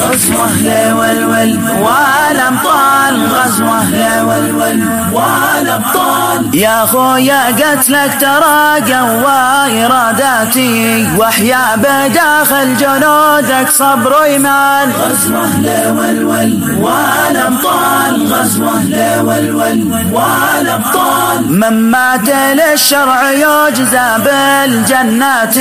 غزوة لولول والأبطال غزوة لولول والأبطال يا خويا قتلك ترى قوى إراداتي وأحيا بداخل جنودك صبر وإيمان. غزوة لولول والأبطال غزوة لولول والأبطال من مات للشرع يجزى بالجنات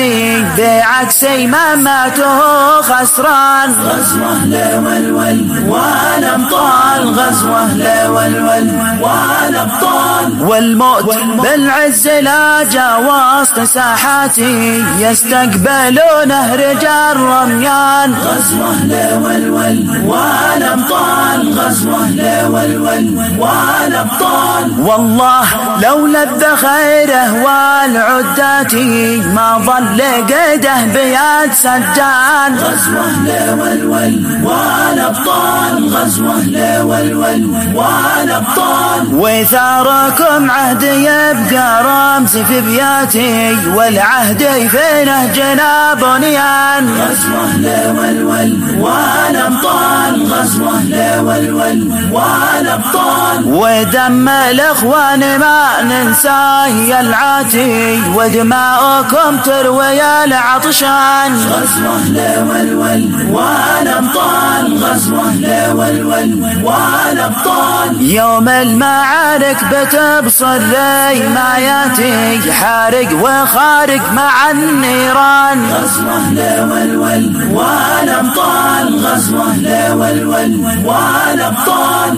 بعكس من ماته خسران. غزوة لولول والأبطال غزوة لولول والأبطال والموت بالعز لا جا وسط ساحاتي يستقبلونه رجال رميان. غزوة لولول والأبطال غزوة لولول والأبطال. والله لولا الذخيره والعدات ما ظل قده بيد سجان غزوة لولول والأبطال. غزوة لولول والأبطال. وثاركم عهد يبقى رمز في بياتي والعهد في نهجنا بنيان غزوة لولول والأبطال. غزوة لولول والأبطال ودم الإخوان ما ننساه يلعاتي ودماؤكم تروي العطشان. غزوة لولول والأبطال غزوة لولول والأبطال يوم المعارك بتبصر لي ما ياتي حارق وخارق مع النيران. غزوة لولول والأبطال غزوة لولول والأبطال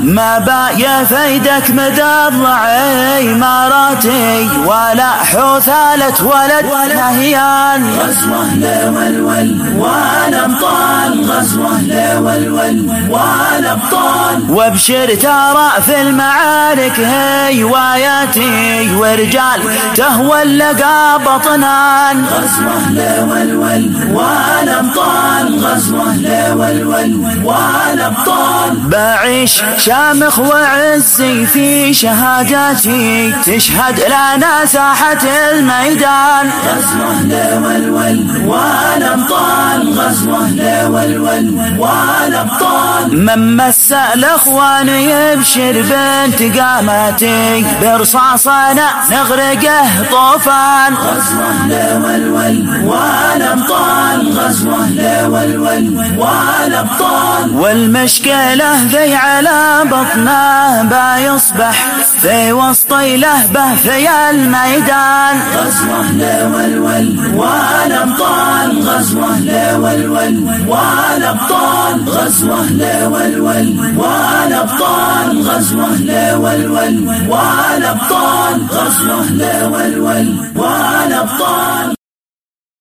ما باقي فيدك مدرع إماراتي ولا حثالة ولد نهيان غزوة لولول والأبطال غزوة لولول والأبطال وابشر ترى في المعارك هواياتي ورجال تهوى اللقى بطنان. غزوة لولول والأبطال غزوة لولول والأبطال بعيش شامخ وعزي في شهاداتي تشهد لنا ساحة الميدان. غزوة لولول والأبطال غزوة لولول والأبطال من مس الأخوان يبشر بانتقاماتي برصاصنا نغرقه طوفان. غزوة لولول والأبطال. غزوة لولول والأبطال. والمشكلة ذي على بطنه بيصبح في وسط لهبة في الميدان. غزوة لولول والأبطال. غزوة لولول والأبطال. غزوة لولول والأبطال. غزوة لولول والأبطال. غزوة لولول والأبطال.